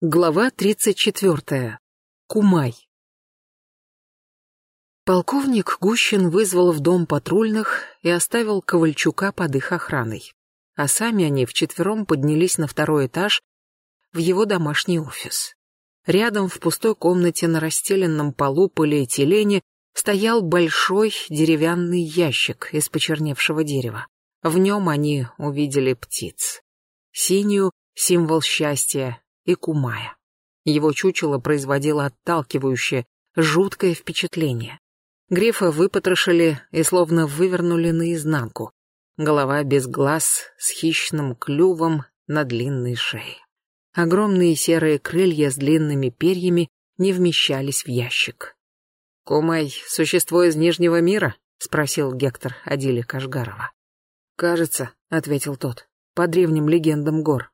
Глава 34. Кумай. Полковник Гущин вызвал в дом патрульных и оставил Ковальчука под их охраной. А сами они вчетвером поднялись на второй этаж в его домашний офис. Рядом в пустой комнате на расстеленном полу полиэтилене стоял большой деревянный ящик из почерневшего дерева. В нем они увидели птиц. Синюю — символ счастья, и Кумая. Его чучело производило отталкивающее, жуткое впечатление. Грифа выпотрошили и словно вывернули наизнанку. Голова без глаз, с хищным клювом на длинной шее. Огромные серые крылья с длинными перьями не вмещались в ящик. «Кумай — существо из Нижнего мира?» — спросил Гектор Адили Кашгарова. «Кажется», — ответил тот, — «по древним легендам гор.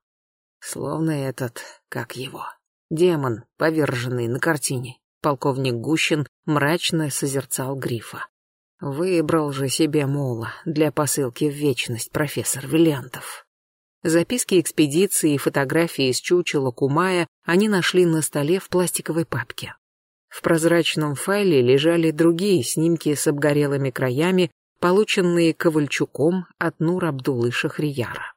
Словно этот, как его, демон, поверженный на картине. Полковник Гущин мрачно созерцал грифа. Выбрал же себе мула для посылки в вечность профессор Виллиантов. Записки экспедиции и фотографии из чучела Кумая они нашли на столе в пластиковой папке. В прозрачном файле лежали другие снимки с обгорелыми краями, полученные Ковальчуком от Нур Абдулы Шахрияра.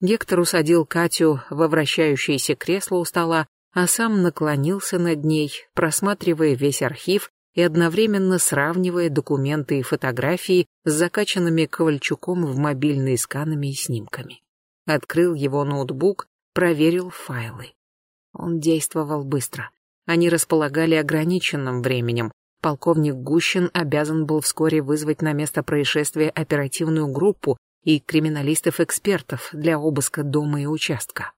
Гектор усадил Катю во вращающееся кресло у стола, а сам наклонился над ней, просматривая весь архив и одновременно сравнивая документы и фотографии с закачанными Ковальчуком в мобильные сканами и снимками. Открыл его ноутбук, проверил файлы. Он действовал быстро. Они располагали ограниченным временем. Полковник Гущин обязан был вскоре вызвать на место происшествия оперативную группу, и криминалистов-экспертов для обыска дома и участка.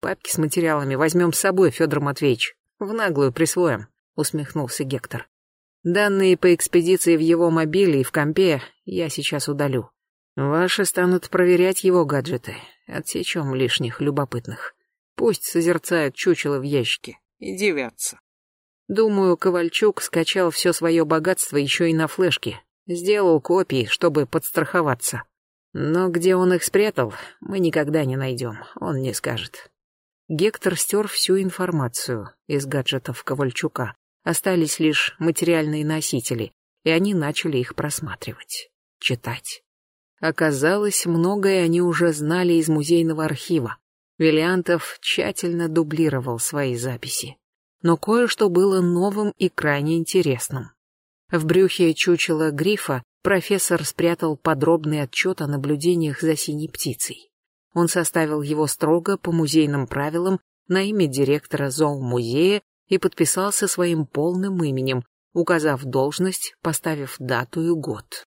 Папки с материалами возьмем с собой, Федор Матвеевич. В наглую присвоим, усмехнулся Гектор. Данные по экспедиции в его мобиле и в компе я сейчас удалю. Ваши станут проверять его гаджеты. Отсечем лишних любопытных. Пусть созерцают чучело в ящике и девятся. Думаю, Ковальчук скачал все свое богатство еще и на флешке. Сделал копии, чтобы подстраховаться. Но где он их спрятал, мы никогда не найдем, он не скажет. Гектор стер всю информацию из гаджетов Ковальчука. Остались лишь материальные носители, и они начали их просматривать, читать. Оказалось, многое они уже знали из музейного архива. Виллиантов тщательно дублировал свои записи. Но кое-что было новым и крайне интересным. В брюхе чучела грифа профессор спрятал подробный отчет о наблюдениях за синей птицей. Он составил его строго по музейным правилам на имя директора зоомузея и подписался своим полным именем, указав должность, поставив дату и год.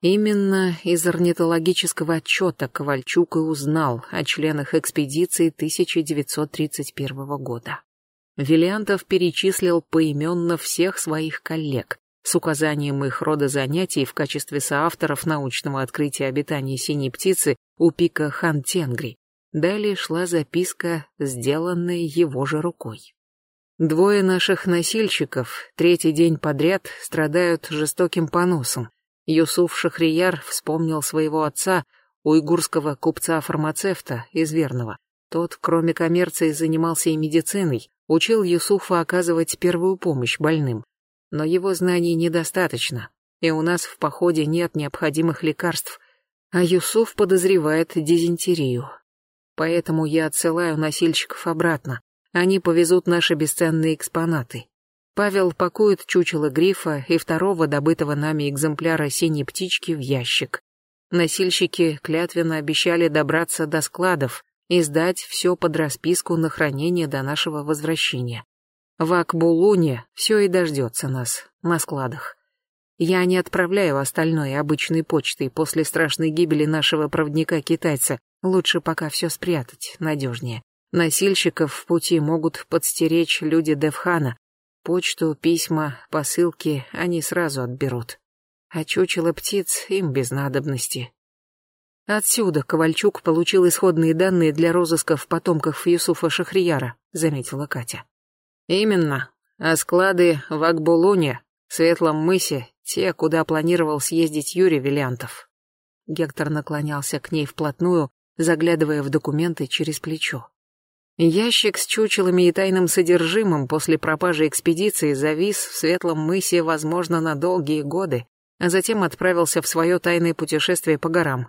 Именно из орнитологического отчета Ковальчук и узнал о членах экспедиции 1931 года. Виллиантов перечислил поименно всех своих коллег, с указанием их рода занятий в качестве соавторов научного открытия обитания синей птицы у пика Хан-Тенгри. Далее шла записка, сделанная его же рукой. Двое наших носильщиков третий день подряд страдают жестоким поносом. Юсуф Шахрияр вспомнил своего отца, уйгурского купца-фармацевта из Верного. Тот, кроме коммерции, занимался и медициной, учил Юсуфа оказывать первую помощь больным но его знаний недостаточно, и у нас в походе нет необходимых лекарств, а Юсуф подозревает дизентерию. Поэтому я отсылаю носильщиков обратно. Они повезут наши бесценные экспонаты. Павел пакует чучело грифа и второго добытого нами экземпляра синей птички в ящик. Носильщики клятвенно обещали добраться до складов и сдать все под расписку на хранение до нашего возвращения. В Акбулуне все и дождется нас, на складах. Я не отправляю остальное обычной почтой после страшной гибели нашего проводника-китайца. Лучше пока все спрятать, надежнее. Носильщиков в пути могут подстеречь люди Девхана. Почту, письма, посылки они сразу отберут. А чучело птиц им без надобности. Отсюда Ковальчук получил исходные данные для розыска в потомках Юсуфа Шахрияра, заметила Катя. Именно. А склады в Акбулуне, Светлом мысе, те, куда планировал съездить Юрий Виллиантов. Гектор наклонялся к ней вплотную, заглядывая в документы через плечо. Ящик с чучелами и тайным содержимым после пропажи экспедиции завис в Светлом мысе, возможно, на долгие годы, а затем отправился в свое тайное путешествие по горам.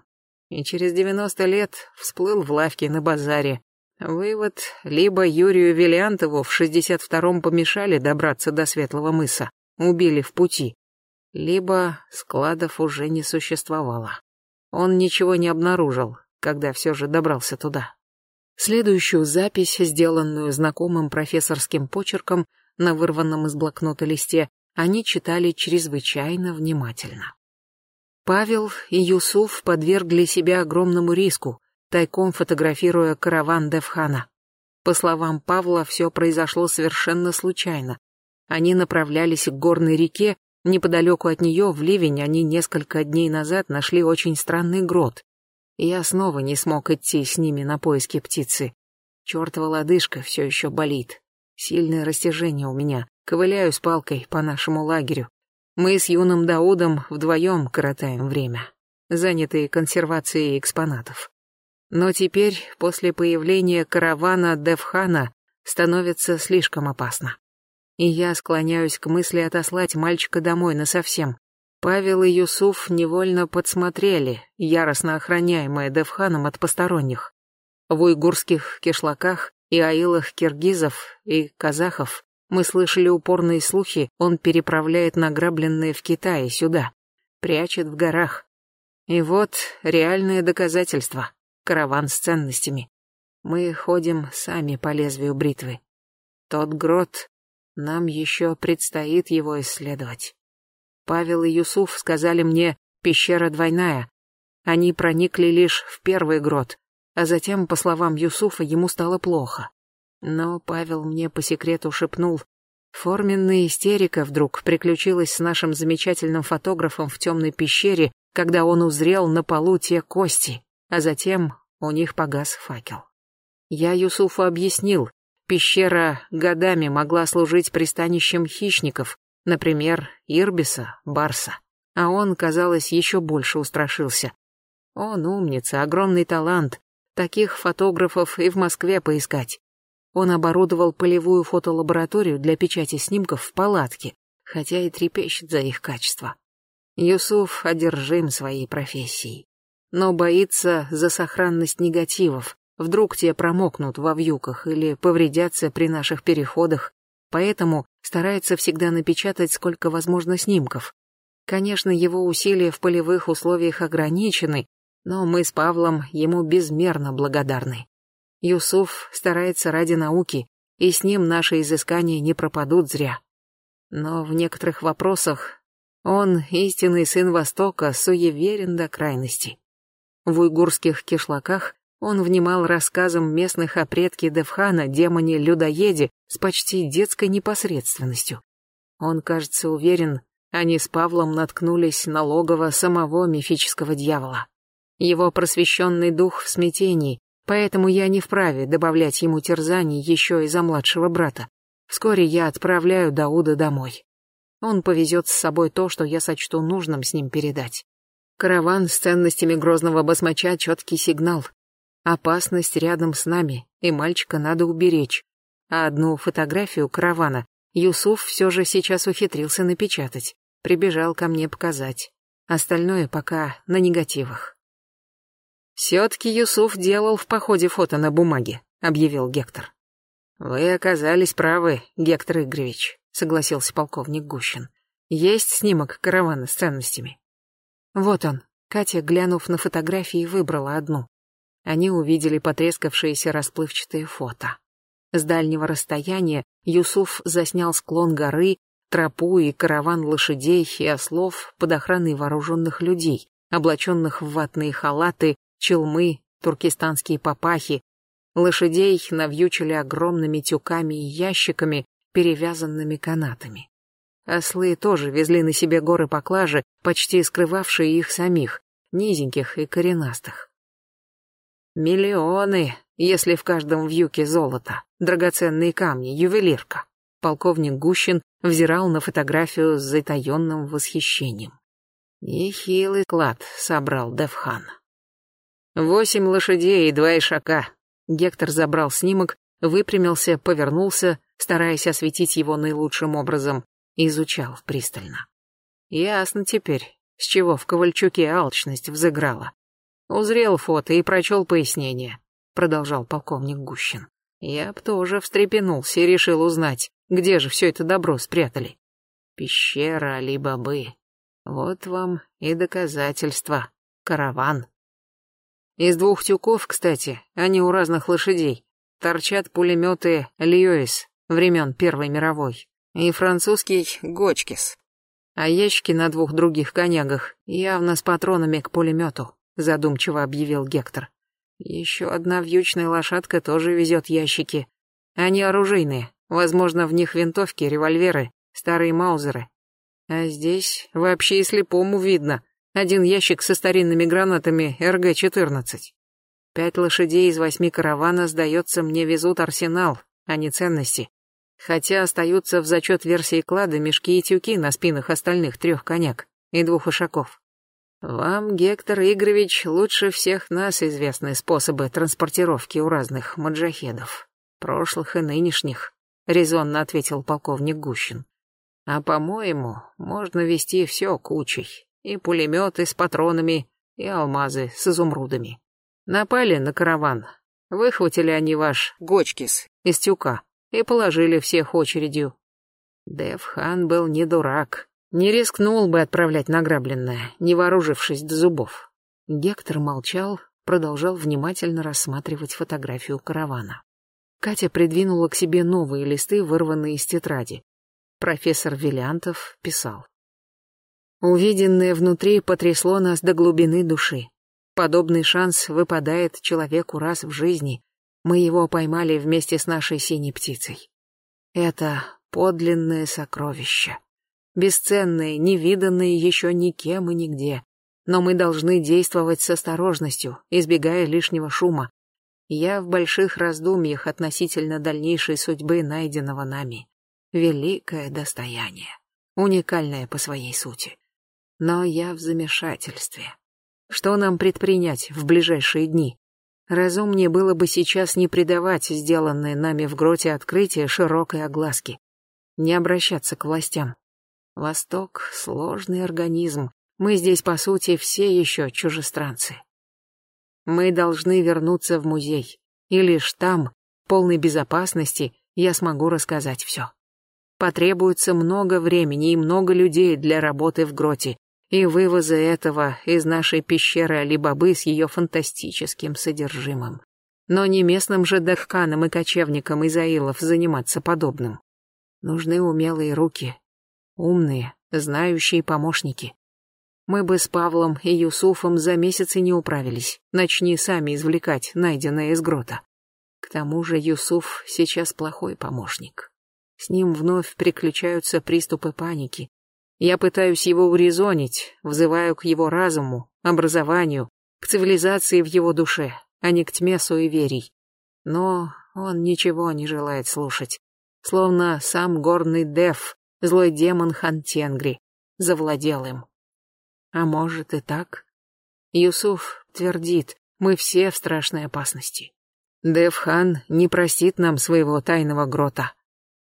И через 90 лет всплыл в лавке на базаре. Вывод, либо Юрию Виллиантову в 62-м помешали добраться до Светлого мыса, убили в пути, либо складов уже не существовало. Он ничего не обнаружил, когда все же добрался туда. Следующую запись, сделанную знакомым профессорским почерком на вырванном из блокнота листе, они читали чрезвычайно внимательно. Павел и Юсуф подвергли себя огромному риску, тайком фотографируя караван Девхана. По словам Павла, все произошло совершенно случайно. Они направлялись к горной реке, неподалеку от нее в ливень они несколько дней назад нашли очень странный грот, я снова не смог идти с ними на поиски птицы. Чёртова лодыжка все еще болит. Сильное растяжение у меня. Ковыляю с палкой по нашему лагерю. Мы с юным Даудом вдвоем коротаем время, занятые консервацией экспонатов. Но теперь, после появления каравана Девхана, становится слишком опасно. И я склоняюсь к мысли отослать мальчика домой насовсем, Павел и Юсуф невольно подсмотрели, яростно охраняемое Девханом от посторонних. В уйгурских кишлаках и аилах киргизов и казахов мы слышали упорные слухи, он переправляет награбленное в Китае сюда, прячет в горах. И вот реальное доказательство. Караван с ценностями. Мы ходим сами по лезвию бритвы. Тот грот, нам еще предстоит его исследовать. Павел и Юсуф сказали мне «пещера двойная». Они проникли лишь в первый грот, а затем, по словам Юсуфа, ему стало плохо. Но Павел мне по секрету шепнул, форменная истерика вдруг приключилась с нашим замечательным фотографом в темной пещере, когда он узрел на полу те кости, а затем у них погас факел. Я Юсуфу объяснил, пещера годами могла служить пристанищем хищников, Например, Ирбиса, Барса. А он, казалось, еще больше устрашился. Он умница, огромный талант. Таких фотографов и в Москве поискать. Он оборудовал полевую фотолабораторию для печати снимков в палатке, хотя и трепещет за их качество. Юсуф одержим своей профессией, но боится за сохранность негативов. Вдруг те промокнут во вьюках или повредятся при наших переходах, поэтому старается всегда напечатать сколько возможно снимков. Конечно, его усилия в полевых условиях ограничены, но мы с Павлом ему безмерно благодарны. Юсуф старается ради науки, и с ним наши изыскания не пропадут зря. Но в некоторых вопросах он, истинный сын Востока, суеверен до крайности. В уйгурских кишлаках он внимал рассказам местных о предке Девхана, демоне-людоеде, с почти детской непосредственностью. Он, кажется, уверен, они с Павлом наткнулись на логово самого мифического дьявола. Его просвещенный дух в смятении, поэтому я не вправе добавлять ему терзаний еще и за младшего брата. Вскоре я отправляю Дауда домой. Он повезет с собой то, что я сочту нужным с ним передать. Караван с ценностями грозного басмача — четкий сигнал. Опасность рядом с нами, и мальчика надо уберечь. А одну фотографию каравана Юсуф все же сейчас ухитрился напечатать. Прибежал ко мне показать. Остальное пока на негативах. «Все-таки Юсуф делал в походе фото на бумаге», — объявил Гектор. «Вы оказались правы, Гектор Игоревич», — согласился полковник Гущин. «Есть снимок каравана с ценностями». Вот он. Катя, глянув на фотографии, выбрала одну они увидели потрескавшиеся расплывчатые фото. С дальнего расстояния Юсуф заснял склон горы, тропу и караван лошадей и ослов под охраной вооруженных людей, облаченных в ватные халаты, челмы, туркестанские папахи. Лошадей навьючили огромными тюками и ящиками, перевязанными канатами. Ослы тоже везли на себе горы поклажи, почти скрывавшие их самих, низеньких и коренастых. Миллионы, если в каждом вьюке золото, драгоценные камни, ювелирка. Полковник Гущин взирал на фотографию с затаенным восхищением. Нехилый клад собрал Девхан. Восемь лошадей и два ишака. Гектор забрал снимок, выпрямился, повернулся, стараясь осветить его наилучшим образом, и изучал пристально. Ясно теперь, с чего в Ковальчуке алчность взыграла. Узрел фото и прочел пояснение, продолжал полковник Гущин. Я б тоже встрепенулся и решил узнать, где же все это добро спрятали. Пещера Али-Бабы. Вот вам и доказательства. Караван. Из двух тюков, кстати, они у разных лошадей, торчат пулеметы Льюис времен Первой мировой и французский Гочкис. А ящики на двух других конягах явно с патронами к пулемету, задумчиво объявил Гектор. Еще одна вьючная лошадка тоже везет ящики. Они оружейные, возможно, в них винтовки, револьверы, старые маузеры. А здесь вообще и слепому видно. Один ящик со старинными гранатами РГ-14. Пять лошадей из восьми каравана, сдается мне, везут арсенал, а не ценности. Хотя остаются в зачет версии клада мешки и тюки на спинах остальных трех коняк и двух ишаков. Вам, Гектор Игоревич, лучше всех нас известны способы транспортировки у разных маджахедов, прошлых и нынешних, резонно ответил полковник Гущин. А по-моему, можно вести все кучей. И пулеметы с патронами, и алмазы с изумрудами. Напали на караван. Выхватили они ваш Гочкис из тюка и положили всех очередью. Девхан был не дурак. Не рискнул бы отправлять награбленное, не вооружившись до зубов. Гектор молчал, продолжал внимательно рассматривать фотографию каравана. Катя придвинула к себе новые листы, вырванные из тетради. Профессор Виллиантов писал. Увиденное внутри потрясло нас до глубины души. Подобный шанс выпадает человеку раз в жизни. Мы его поймали вместе с нашей синей птицей. Это подлинное сокровище. Бесценное, невиданное еще никем и нигде. Но мы должны действовать с осторожностью, избегая лишнего шума. Я в больших раздумьях относительно дальнейшей судьбы найденного нами великое достояние, уникальное по своей сути. Но я в замешательстве. Что нам предпринять в ближайшие дни? Разумнее было бы сейчас не придавать сделанное нами в гроте открытие широкой огласки, не обращаться к властям. Восток — сложный организм, мы здесь, по сути, все еще чужестранцы. Мы должны вернуться в музей, и лишь там, в полной безопасности, я смогу рассказать все. Потребуется много времени и много людей для работы в гроте и вывоза этого из нашей пещеры Алибабы с ее фантастическим содержимым. Но не местным же дахканам и кочевникам Изаилов заниматься подобным. Нужны умелые руки, умные, знающие помощники. Мы бы с Павлом и Юсуфом за месяцы не управились, начни сами извлекать найденное из грота. К тому же Юсуф сейчас плохой помощник. С ним вновь приключаются приступы паники. Я пытаюсь его урезонить, взываю к его разуму, образованию, к цивилизации в его душе, а не к тьме суеверий. Но он ничего не желает слушать. Словно сам горный Дев, злой демон Хантенгри, завладел им. А может и так? Юсуф твердит, мы все в страшной опасности. Дев-хан не простит нам своего тайного грота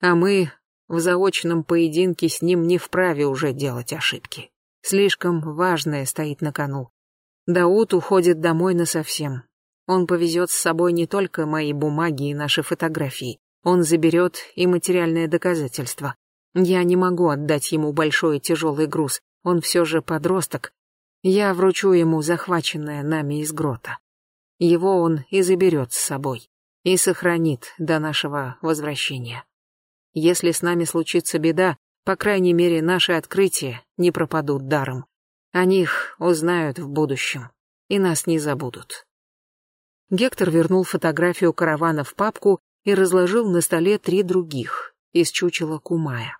а мы в заочном поединке с ним не вправе уже делать ошибки. Слишком важное стоит на кону. Дауд уходит домой насовсем. Он повезет с собой не только мои бумаги и наши фотографии, он заберет и материальное доказательство. Я не могу отдать ему большой и тяжелый груз, он все же подросток. Я вручу ему захваченное нами из грота. Его он и заберет с собой, и сохранит до нашего возвращения. Если с нами случится беда, по крайней мере, наши открытия не пропадут даром. О них узнают в будущем, и нас не забудут. Гектор вернул фотографию каравана в папку и разложил на столе три других, из чучела Кумая.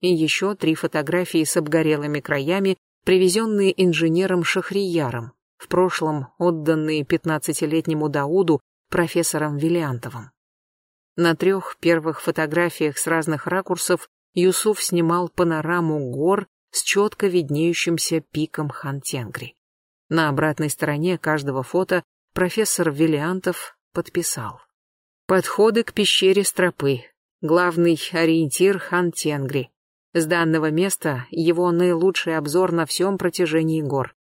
И еще три фотографии с обгорелыми краями, привезенные инженером Шахрияром, в прошлом отданные пятнадцатилетнему Дауду профессором Виллиантовым. На трех первых фотографиях с разных ракурсов Юсуф снимал панораму гор с четко виднеющимся пиком Хантенгри. На обратной стороне каждого фото профессор Виллиантов подписал. Подходы к пещере Стропы. Главный ориентир Хан Тенгри. С данного места его наилучший обзор на всем протяжении гор.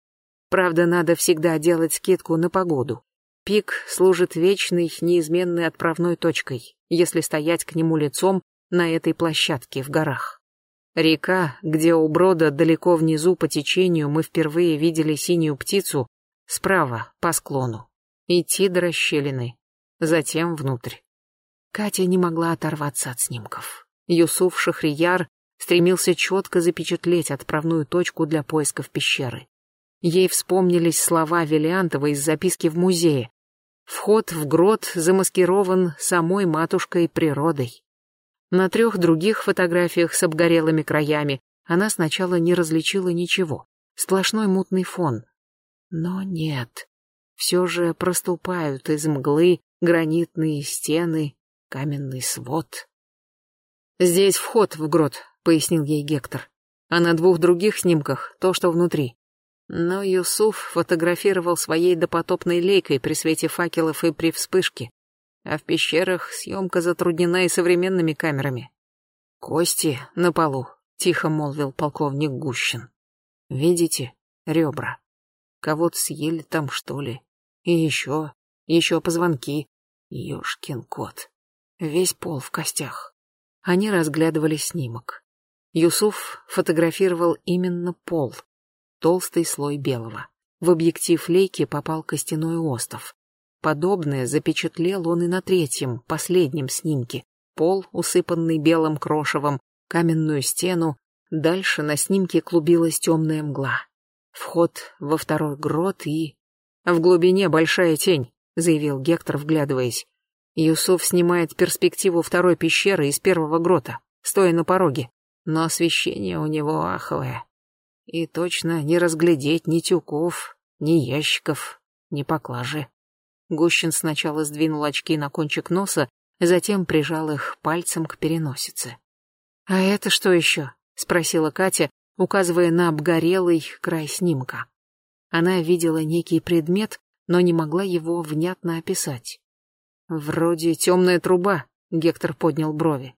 Правда, надо всегда делать скидку на погоду. Пик служит вечной, неизменной отправной точкой, если стоять к нему лицом на этой площадке в горах. Река, где у брода далеко внизу по течению мы впервые видели синюю птицу, справа, по склону. Идти до расщелины, затем внутрь. Катя не могла оторваться от снимков. Юсуф Шахрияр стремился четко запечатлеть отправную точку для поисков пещеры. Ей вспомнились слова Велиантова из записки в музее. Вход в грот замаскирован самой матушкой природой. На трех других фотографиях с обгорелыми краями она сначала не различила ничего. Сплошной мутный фон. Но нет. Все же проступают из мглы гранитные стены, каменный свод. «Здесь вход в грот», — пояснил ей Гектор. «А на двух других снимках то, что внутри. Но Юсуф фотографировал своей допотопной лейкой при свете факелов и при вспышке, а в пещерах съемка затруднена и современными камерами. «Кости на полу», — тихо молвил полковник Гущин. «Видите? Ребра. Кого-то съели там, что ли? И еще, еще позвонки. Ёшкин кот. Весь пол в костях». Они разглядывали снимок. Юсуф фотографировал именно пол — толстый слой белого. В объектив лейки попал костяной остов. Подобное запечатлел он и на третьем, последнем снимке. Пол, усыпанный белым крошевом, каменную стену. Дальше на снимке клубилась темная мгла. Вход во второй грот и... В глубине большая тень, заявил Гектор, вглядываясь. Юсуф снимает перспективу второй пещеры из первого грота, стоя на пороге. Но освещение у него аховое. И точно не разглядеть ни тюков, ни ящиков, ни поклажи. Гущин сначала сдвинул очки на кончик носа, затем прижал их пальцем к переносице. «А это что еще?» — спросила Катя, указывая на обгорелый край снимка. Она видела некий предмет, но не могла его внятно описать. «Вроде темная труба», — Гектор поднял брови.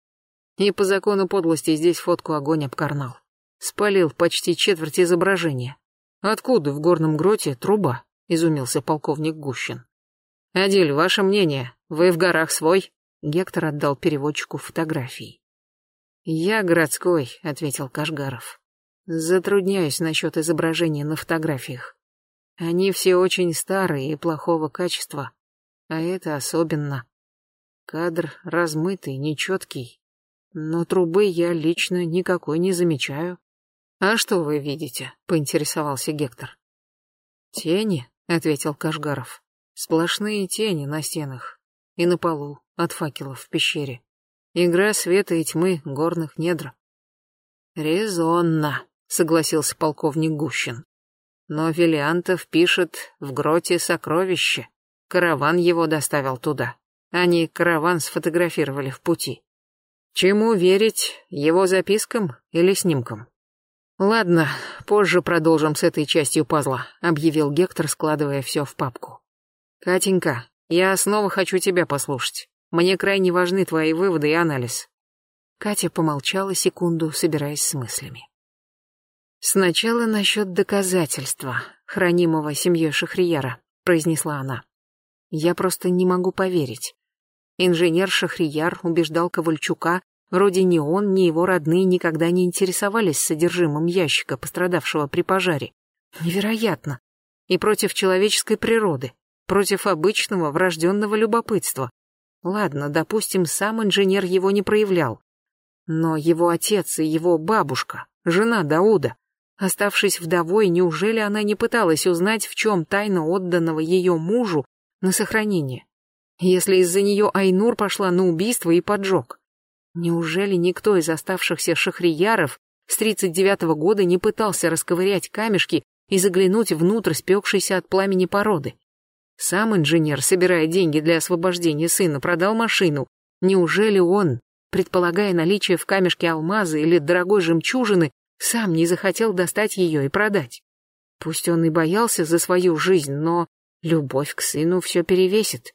«И по закону подлости здесь фотку огонь обкарнал. Спалил почти четверть изображения. Откуда в горном гроте труба? Изумился полковник Гущин. Адиль, ваше мнение? Вы в горах свой? Гектор отдал переводчику фотографии. Я городской, ответил Кашгаров. Затрудняюсь насчет изображения на фотографиях. Они все очень старые и плохого качества, а это особенно. Кадр размытый, нечеткий, но трубы я лично никакой не замечаю. «А что вы видите?» — поинтересовался Гектор. «Тени», — ответил Кашгаров. «Сплошные тени на стенах и на полу от факелов в пещере. Игра света и тьмы горных недр». «Резонно», — согласился полковник Гущин. «Но Велиантов пишет в гроте сокровище. Караван его доставил туда. Они караван сфотографировали в пути. Чему верить, его запискам или снимкам?» «Ладно, позже продолжим с этой частью пазла», — объявил Гектор, складывая все в папку. «Катенька, я снова хочу тебя послушать. Мне крайне важны твои выводы и анализ». Катя помолчала секунду, собираясь с мыслями. «Сначала насчет доказательства, хранимого семьей Шахрияра», — произнесла она. «Я просто не могу поверить. Инженер Шахрияр убеждал Ковальчука, Вроде ни он, ни его родные никогда не интересовались содержимым ящика, пострадавшего при пожаре. Невероятно. И против человеческой природы, против обычного врожденного любопытства. Ладно, допустим, сам инженер его не проявлял. Но его отец и его бабушка, жена Дауда, оставшись вдовой, неужели она не пыталась узнать, в чем тайна отданного ее мужу на сохранение? Если из-за нее Айнур пошла на убийство и поджог. Неужели никто из оставшихся шахрияров с 39-го года не пытался расковырять камешки и заглянуть внутрь спекшейся от пламени породы? Сам инженер, собирая деньги для освобождения сына, продал машину. Неужели он, предполагая наличие в камешке алмаза или дорогой жемчужины, сам не захотел достать ее и продать? Пусть он и боялся за свою жизнь, но любовь к сыну все перевесит.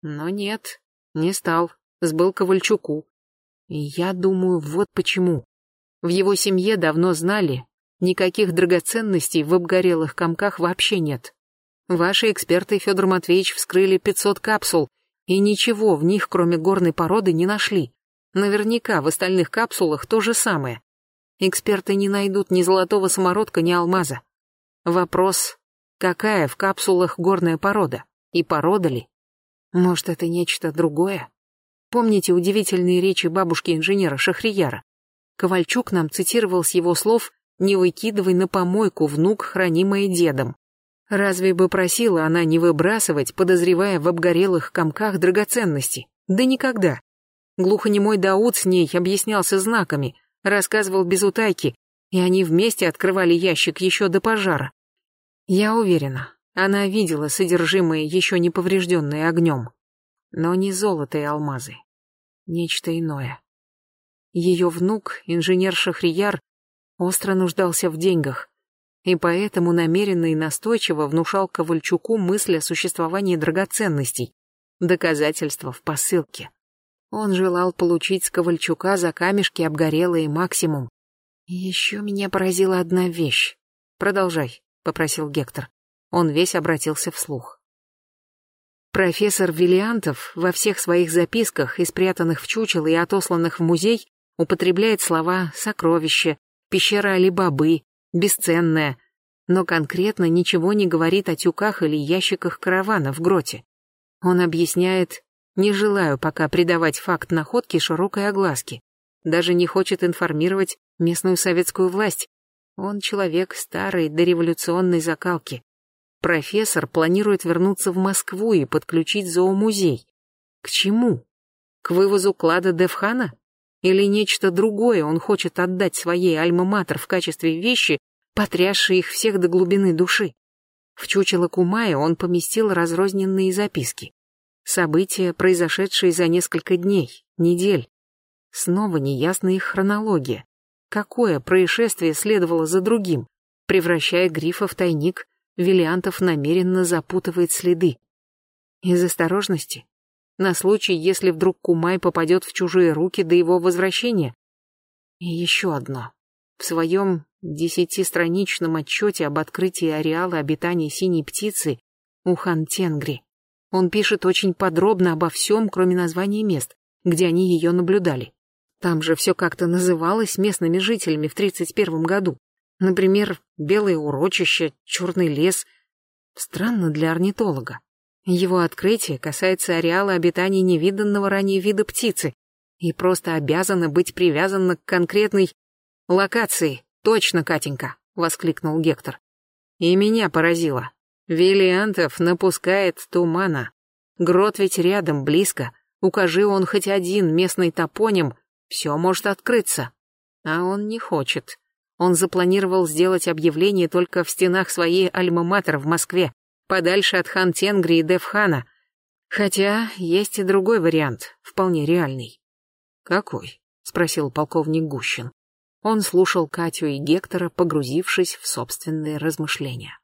Но нет, Не стал, сбыл Ковальчуку. И я думаю, вот почему. В его семье давно знали, никаких драгоценностей в обгорелых комках вообще нет. Ваши эксперты, Федор Матвеевич, вскрыли 500 капсул, и ничего в них, кроме горной породы, не нашли. Наверняка в остальных капсулах то же самое. Эксперты не найдут ни золотого самородка, ни алмаза. Вопрос, какая в капсулах горная порода? И порода ли? Может, это нечто другое? Помните удивительные речи бабушки-инженера Шахрияра? Ковальчук нам цитировал с его слов «Не выкидывай на помойку, внук, хранимое дедом». Разве бы просила она не выбрасывать, подозревая в обгорелых комках драгоценности? Да никогда. Глухонемой Дауд с ней объяснялся знаками, рассказывал без утайки, и они вместе открывали ящик еще до пожара. Я уверена, она видела содержимое, еще не поврежденное огнем. Но не золото и алмазы. Нечто иное. Ее внук, инженер Шахрияр, остро нуждался в деньгах, и поэтому намеренно и настойчиво внушал Ковальчуку мысль о существовании драгоценностей, доказательства в посылке. Он желал получить с Ковальчука за камешки обгорелые максимум. Еще меня поразила одна вещь. «Продолжай», — попросил Гектор. Он весь обратился вслух. Профессор Виллиантов во всех своих записках, и спрятанных в чучело и отосланных в музей, употребляет слова «сокровище», «пещера Али-Бабы», «бесценное», но конкретно ничего не говорит о тюках или ящиках каравана в гроте. Он объясняет не желаю пока придавать факт находки широкой огласке. Даже не хочет информировать местную советскую власть. Он человек старой дореволюционной закалки. Профессор планирует вернуться в Москву и подключить зоомузей. К чему? К вывозу клада Девхана? Или нечто другое он хочет отдать своей альма-матер в качестве вещи, потрясшей их всех до глубины души? В чучело Кумая он поместил разрозненные записки. События, произошедшие за несколько дней, недель. Снова неясна их хронология. Какое происшествие следовало за другим? Превращая Грифа в тайник, Виллиантов намеренно запутывает следы. Из осторожности? На случай, если вдруг Кумай попадет в чужие руки до его возвращения? И еще одно. В своем десятистраничном отчете об открытии ареала обитания синей птицы у Хан Тенгри он пишет очень подробно обо всем, кроме названий мест, где они ее наблюдали. Там же все как-то называлось местными жителями в 31 году. Например, белое урочище, черный лес. Странно для орнитолога. Его открытие касается ареала обитания невиданного ранее вида птицы и просто обязано быть привязано к конкретной локации. Точно, Катенька, воскликнул Гектор. И меня поразило. Виллиантов напускает тумана. Грот ведь рядом, близко. Укажи он хоть один местный топоним, все может открыться. А он не хочет. Он запланировал сделать объявление только в стенах своей альма-матер в Москве, подальше от хан Тенгри и Девхана. Хотя есть и другой вариант, вполне реальный. «Какой?» — спросил полковник Гущин. Он слушал Катю и Гектора, погрузившись в собственные размышления.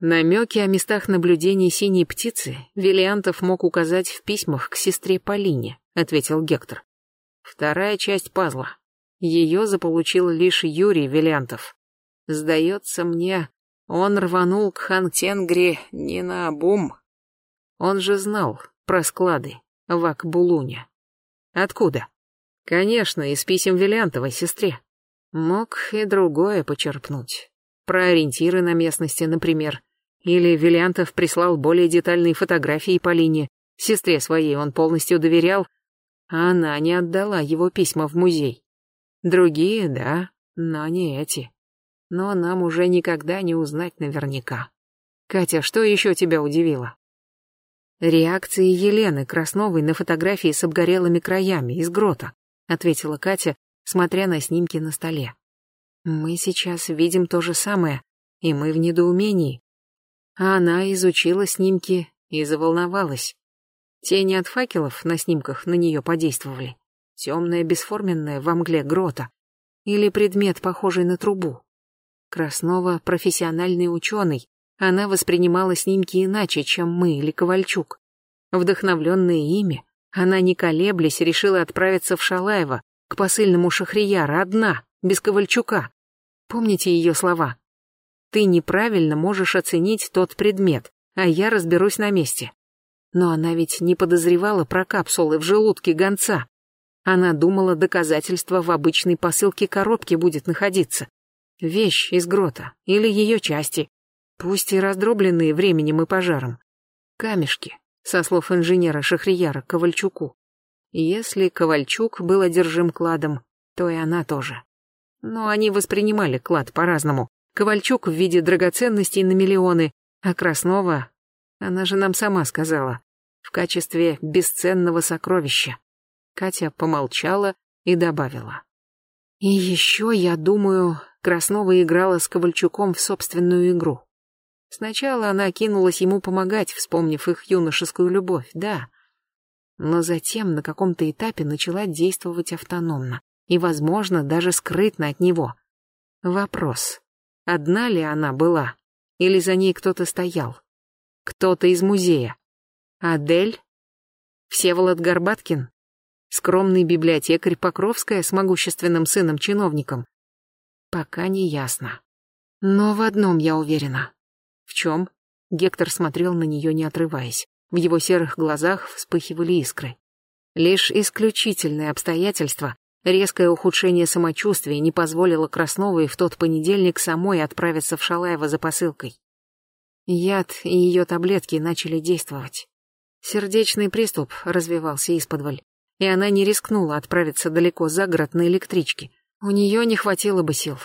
Намеки о местах наблюдения синей птицы Виллиантов мог указать в письмах к сестре Полине, ответил Гектор. Вторая часть пазла. Ее заполучил лишь Юрий Виллиантов. Сдается мне, он рванул к Хантенгри не на обум. Он же знал про склады в Акбулуне. Откуда? Конечно, из писем Виллиантовой сестре. Мог и другое почерпнуть. Про ориентиры на местности, например. Или Виллиантов прислал более детальные фотографии Полине. Сестре своей он полностью доверял, а она не отдала его письма в музей. Другие, да, но не эти. Но нам уже никогда не узнать наверняка. Катя, что еще тебя удивило? Реакции Елены Красновой на фотографии с обгорелыми краями из грота, ответила Катя, смотря на снимки на столе. Мы сейчас видим то же самое, и мы в недоумении. А она изучила снимки и заволновалась. Тени от факелов на снимках на нее подействовали. Темная бесформенная во мгле грота. Или предмет, похожий на трубу. Краснова профессиональный ученый. Она воспринимала снимки иначе, чем мы или Ковальчук. Вдохновленная ими, Она, не колеблясь, решила отправиться в Шалаево, к посыльному Шахрияра, одна, без Ковальчука. Помните ее слова? «Ты неправильно можешь оценить тот предмет, а я разберусь на месте». Но она ведь не подозревала про капсулы в желудке гонца. Она думала, доказательство в обычной посылке коробки будет находиться. Вещь из грота или ее части, пусть и раздробленные временем и пожаром. Камешки, со слов инженера Шахрияра Ковальчуку. Если Ковальчук был одержим кладом, то и она тоже. Но они воспринимали клад по-разному. Ковальчук в виде драгоценностей на миллионы, а Краснова, она же нам сама сказала, в качестве бесценного сокровища. Катя помолчала и добавила. И еще, я думаю, Краснова играла с Ковальчуком в собственную игру. Сначала она кинулась ему помогать, вспомнив их юношескую любовь, да. Но затем на каком-то этапе начала действовать автономно и, возможно, даже скрытно от него. Вопрос, одна ли она была, или за ней кто-то стоял? Кто-то из музея? Адель? Всеволод Горбаткин? Скромный библиотекарь Покровская с могущественным сыном-чиновником? Пока не ясно. Но в одном я уверена. В чем? Гектор смотрел на нее, не отрываясь. В его серых глазах вспыхивали искры. Лишь исключительные обстоятельства, резкое ухудшение самочувствия не позволило Красновой в тот понедельник самой отправиться в Шалаево за посылкой. Яд и ее таблетки начали действовать. Сердечный приступ развивался исподволь, и она не рискнула отправиться далеко за город на электричке. У нее не хватило бы сил.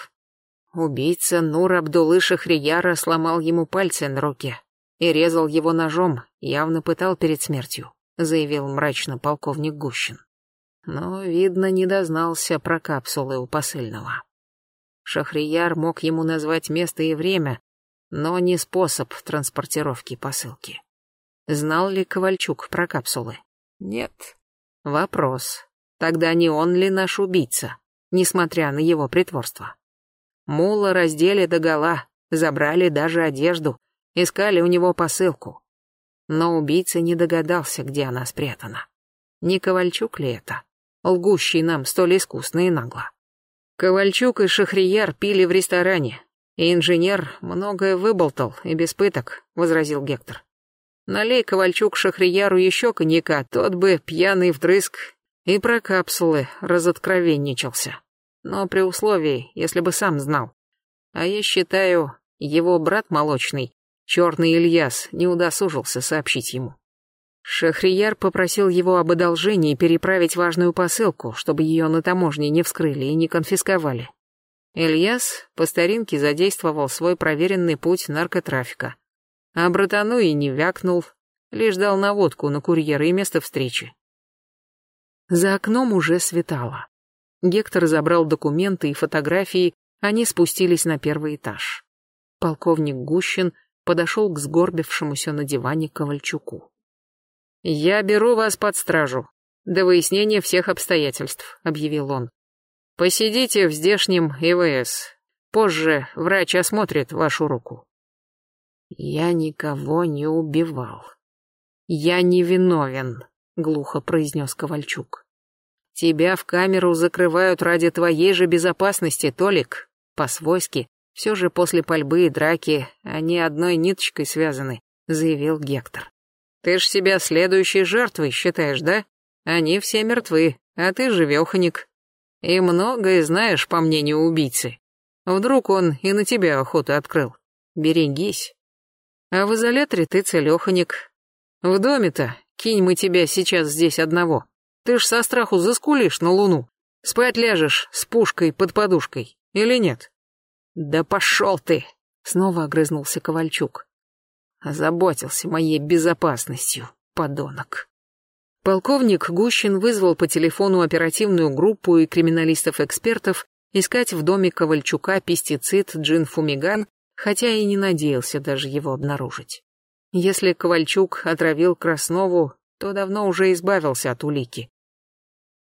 Убийца Нур Абдулы Шахрияра сломал ему пальцы на руке и резал его ножом, явно пытал перед смертью, заявил мрачно полковник Гущин. Но, видно, не дознался про капсулы у посыльного. Шахрияр мог ему назвать место и время, но не способ транспортировки посылки. Знал ли Ковальчук про капсулы? Нет. Вопрос. Тогда не он ли наш убийца, несмотря на его притворство? Мула раздели догола, забрали даже одежду, искали у него посылку. Но убийца не догадался, где она спрятана. Не Ковальчук ли это, лгущий нам столь искусно и нагло? Ковальчук и Шахрияр пили в ресторане, и инженер многое выболтал и без пыток, возразил Гектор. Налей Ковальчук Шахрияру еще коньяка, тот бы, пьяный вдрызг, и про капсулы разоткровенничался. Но при условии, если бы сам знал. А я считаю, его брат молочный, черный Ильяс, не удосужился сообщить ему. Шахрияр попросил его об одолжении переправить важную посылку, чтобы ее на таможне не вскрыли и не конфисковали. Ильяс по старинке задействовал свой проверенный путь наркотрафика. А братану и не вякнул, лишь дал наводку на курьера и место встречи. За окном уже светало. Гектор забрал документы и фотографии, они спустились на первый этаж. Полковник Гущин подошел к сгорбившемуся на диване Ковальчуку. «Я беру вас под стражу, до выяснения всех обстоятельств», — объявил он. «Посидите в здешнем ИВС. Позже врач осмотрит вашу руку». «Я никого не убивал. Я не виновен», — глухо произнес Ковальчук. «Тебя в камеру закрывают ради твоей же безопасности, Толик. По-свойски, все же после пальбы и драки они одной ниточкой связаны», — заявил Гектор. «Ты ж себя следующей жертвой считаешь, да? Они все мертвы, а ты живеханик. И многое знаешь, по мнению убийцы. Вдруг он и на тебя охоту открыл. Берегись». А в изоляторе ты целеханик. В доме-то кинь мы тебя сейчас здесь одного. Ты ж со страху заскулишь на луну. Спать ляжешь с пушкой под подушкой, или нет? Да пошел ты! Снова огрызнулся Ковальчук. Озаботился моей безопасностью, подонок. Полковник Гущин вызвал по телефону оперативную группу и криминалистов-экспертов искать в доме Ковальчука пестицид джинфумиган хотя и не надеялся даже его обнаружить. Если Ковальчук отравил Краснову, то давно уже избавился от улики.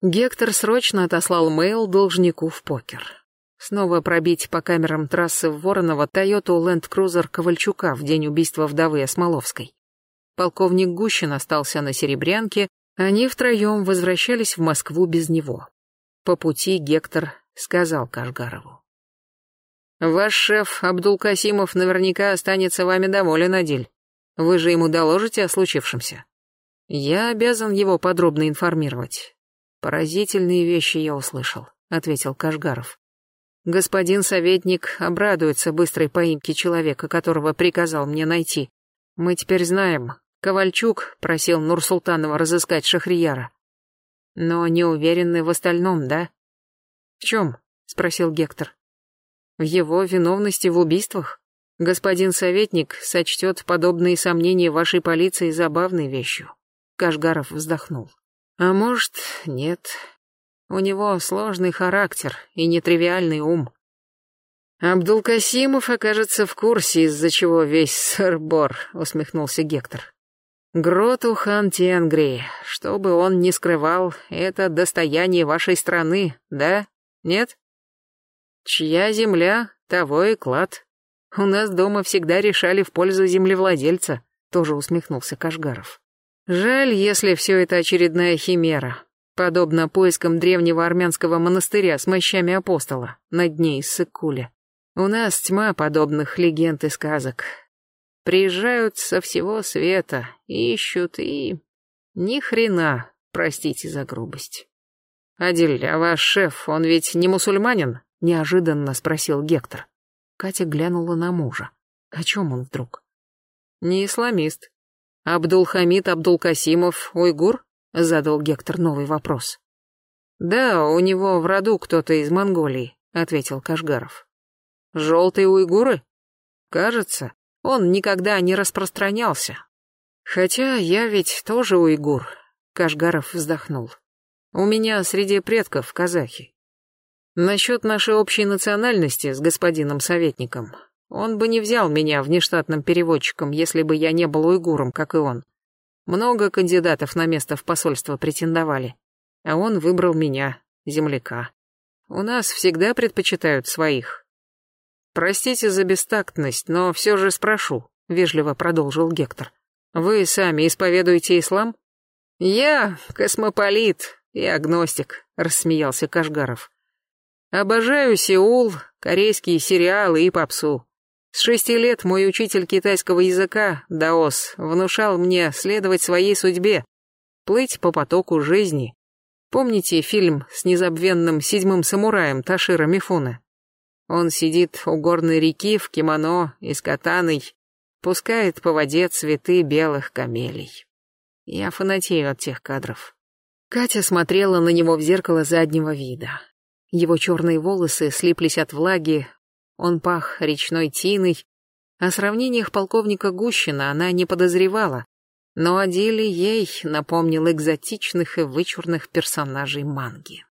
Гектор срочно отослал мейл должнику в покер. Снова пробить по камерам трассы в Воронова Тойоту Ленд Крузер Ковальчука в день убийства вдовы Осмоловской. Полковник Гущин остался на Серебрянке, Они втроем возвращались в Москву без него. По пути Гектор сказал Кашгарову. «Ваш шеф Абдулкасимов наверняка останется вами доволен, Адиль. Вы же ему доложите о случившемся. Я обязан его подробно информировать. Поразительные вещи я услышал», — ответил Кашгаров. Господин советник обрадуется быстрой поимке человека, которого приказал мне найти. Мы теперь знаем, Ковальчук просил Нурсултанова разыскать Шахрияра. Но не уверены в остальном, да? В чем? спросил Гектор. В его виновности в убийствах? Господин советник сочтет подобные сомнения вашей полиции забавной вещью. Кашгаров вздохнул. А может, нет. У него сложный характер и нетривиальный ум. Абдулкасимов окажется в курсе, из-за чего весь сырбор, усмехнулся Гектор. Гроту хан Тенгри, что бы он ни скрывал, это достояние вашей страны, да? Нет? Чья земля, того и клад. У нас дома всегда решали в пользу землевладельца, тоже усмехнулся Кашгаров. Жаль, если все это очередная химера, подобно поискам древнего армянского монастыря с мощами апостола на дне Иссык-Куля. У нас тьма подобных легенд и сказок. Приезжают со всего света, ищут и... Ни хрена, простите за грубость. «Адиль, а ваш шеф, он ведь не мусульманин?» — неожиданно спросил Гектор. Катя глянула на мужа. О чем он вдруг? «Не исламист. Абдулхамид Абдулкасимов уйгур?» Задал Гектор новый вопрос. Да, у него в роду кто-то из Монголии, ответил Кашгаров. Желтые уйгуры? Кажется, он никогда не распространялся. Хотя я ведь тоже уйгур, Кашгаров вздохнул. У меня среди предков казахи. Насчет нашей общей национальности с господином советником. Он бы не взял меня внештатным переводчиком, если бы я не был уйгуром, как и он. Много кандидатов на место в посольство претендовали, а он выбрал меня, земляка. У нас всегда предпочитают своих. Простите за бестактность, но все же спрошу, вежливо продолжил Гектор. Вы сами исповедуете ислам? Я космополит и агностик, рассмеялся Кашгаров. Обожаю Сеул, корейские сериалы и попсу. С шести лет мой учитель китайского языка, Даос, внушал мне следовать своей судьбе, плыть по потоку жизни. Помните фильм с незабвенным седьмым самураем Ташира Мифуна? Он сидит у горной реки в кимоно и с катаной, пускает по воде цветы белых камелий. Я фанатею от тех кадров. Катя смотрела на него в зеркало заднего вида. Его черные волосы слиплись от влаги, он пах речной тиной. О сравнениях полковника Гущина она не подозревала, но деле ей напомнил экзотичных и вычурных персонажей манги.